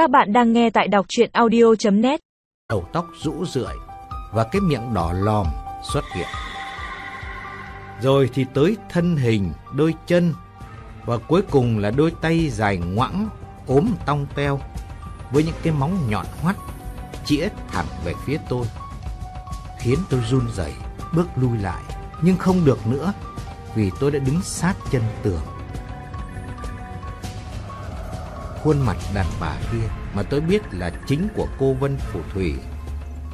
Các bạn đang nghe tại đọc chuyện audio.net đầu tóc rũ rượi và cái miệng đỏ lòm xuất hiện. Rồi thì tới thân hình, đôi chân và cuối cùng là đôi tay dài ngoãng, ốm tong teo với những cái móng nhọn hoắt chĩa thẳng về phía tôi. Khiến tôi run rẩy bước lui lại, nhưng không được nữa vì tôi đã đứng sát chân tường. Khuôn mặt đàn bà kia mà tôi biết là chính của cô Vân Phù Thủy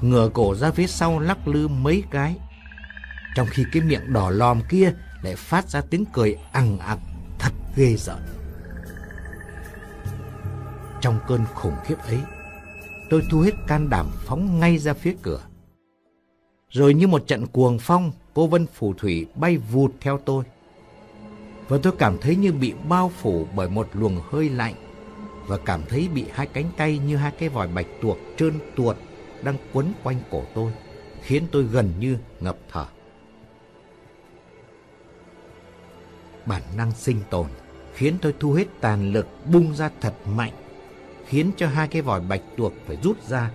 ngửa cổ ra phía sau lắc lư mấy cái. Trong khi cái miệng đỏ lòm kia lại phát ra tiếng cười ằng ặc thật ghê rợn. Trong cơn khủng khiếp ấy, tôi thu hết can đảm phóng ngay ra phía cửa. Rồi như một trận cuồng phong, cô Vân Phù Thủy bay vụt theo tôi. Và tôi cảm thấy như bị bao phủ bởi một luồng hơi lạnh và cảm thấy bị hai cánh tay như hai cái vòi bạch tuộc trơn tuột đang quấn quanh cổ tôi, khiến tôi gần như ngập thở. Bản năng sinh tồn khiến tôi thu hết tàn lực bung ra thật mạnh, khiến cho hai cái vòi bạch tuộc phải rút ra,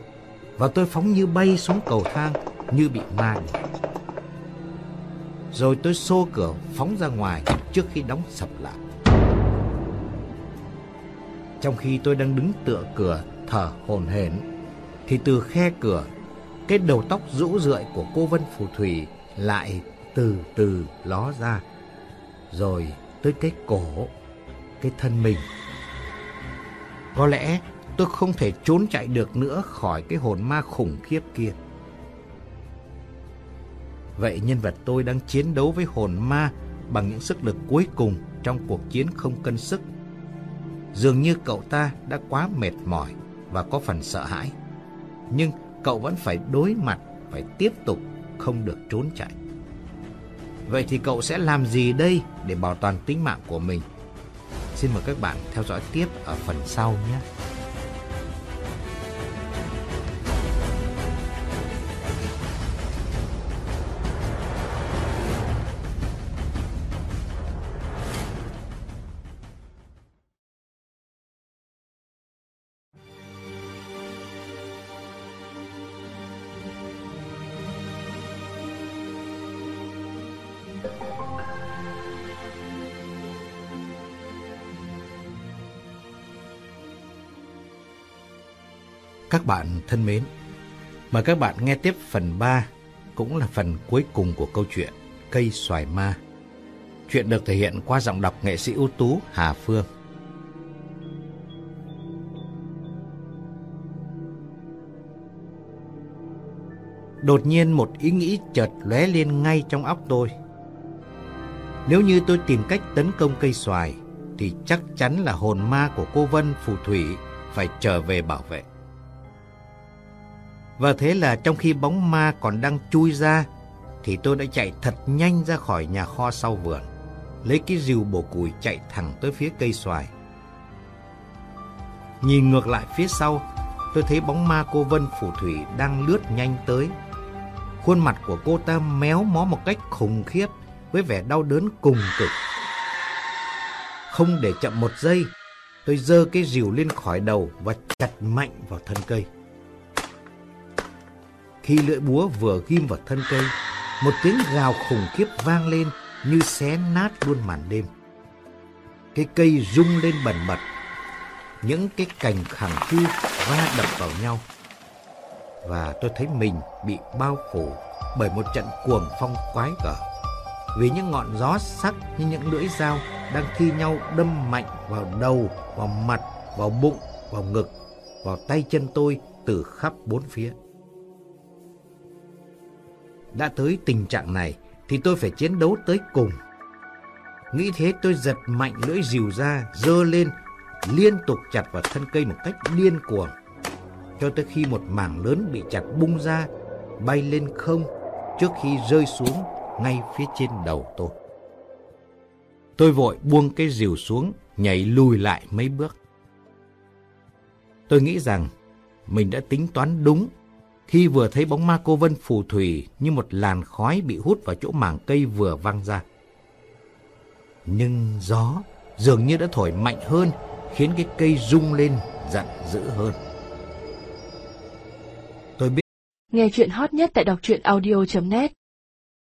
và tôi phóng như bay xuống cầu thang như bị ma Rồi tôi xô cửa phóng ra ngoài trước khi đóng sập lại. Trong khi tôi đang đứng tựa cửa thở hổn hển thì từ khe cửa, cái đầu tóc rũ rượi của cô Vân Phù Thủy lại từ từ ló ra, rồi tới cái cổ, cái thân mình. Có lẽ tôi không thể trốn chạy được nữa khỏi cái hồn ma khủng khiếp kia. Vậy nhân vật tôi đang chiến đấu với hồn ma bằng những sức lực cuối cùng trong cuộc chiến không cân sức. Dường như cậu ta đã quá mệt mỏi và có phần sợ hãi nhưng cậu vẫn phải đối mặt, phải tiếp tục, không được trốn chạy. Vậy thì cậu sẽ làm gì đây để bảo toàn tính mạng của mình? Xin mời các bạn theo dõi tiếp ở phần sau nhé. Các bạn thân mến, mời các bạn nghe tiếp phần 3, cũng là phần cuối cùng của câu chuyện Cây xoài ma. Chuyện được thể hiện qua giọng đọc nghệ sĩ ưu tú Hà Phương. Đột nhiên một ý nghĩ chợt lóe lên ngay trong óc tôi. Nếu như tôi tìm cách tấn công cây xoài, thì chắc chắn là hồn ma của cô Vân Phù Thủy phải trở về bảo vệ. Và thế là trong khi bóng ma còn đang chui ra, thì tôi đã chạy thật nhanh ra khỏi nhà kho sau vườn, lấy cái rìu bổ củi chạy thẳng tới phía cây xoài. Nhìn ngược lại phía sau, tôi thấy bóng ma cô Vân Phủ Thủy đang lướt nhanh tới. Khuôn mặt của cô ta méo mó một cách khủng khiếp với vẻ đau đớn cùng cực. Không để chậm một giây, tôi giơ cái rìu lên khỏi đầu và chặt mạnh vào thân cây. Khi lưỡi búa vừa ghim vào thân cây, một tiếng gào khủng khiếp vang lên như xé nát luôn màn đêm. Cái cây rung lên bần bật, những cái cành khẳng khư va đập vào nhau. Và tôi thấy mình bị bao phủ bởi một trận cuồng phong quái gở. Vì những ngọn gió sắc như những lưỡi dao đang thi nhau đâm mạnh vào đầu, vào mặt, vào bụng, vào ngực, vào tay chân tôi từ khắp bốn phía. Đã tới tình trạng này thì tôi phải chiến đấu tới cùng. Nghĩ thế tôi giật mạnh lưỡi rìu ra, dơ lên, liên tục chặt vào thân cây một cách điên cuồng. Cho tới khi một mảng lớn bị chặt bung ra, bay lên không trước khi rơi xuống ngay phía trên đầu tôi. Tôi vội buông cái rìu xuống, nhảy lùi lại mấy bước. Tôi nghĩ rằng mình đã tính toán đúng khi vừa thấy bóng ma cô Vân phù thủy như một làn khói bị hút vào chỗ mảng cây vừa văng ra. Nhưng gió dường như đã thổi mạnh hơn, khiến cái cây rung lên giận dữ hơn. Tôi biết Nghe chuyện hot nhất tại đọc truyện audio.net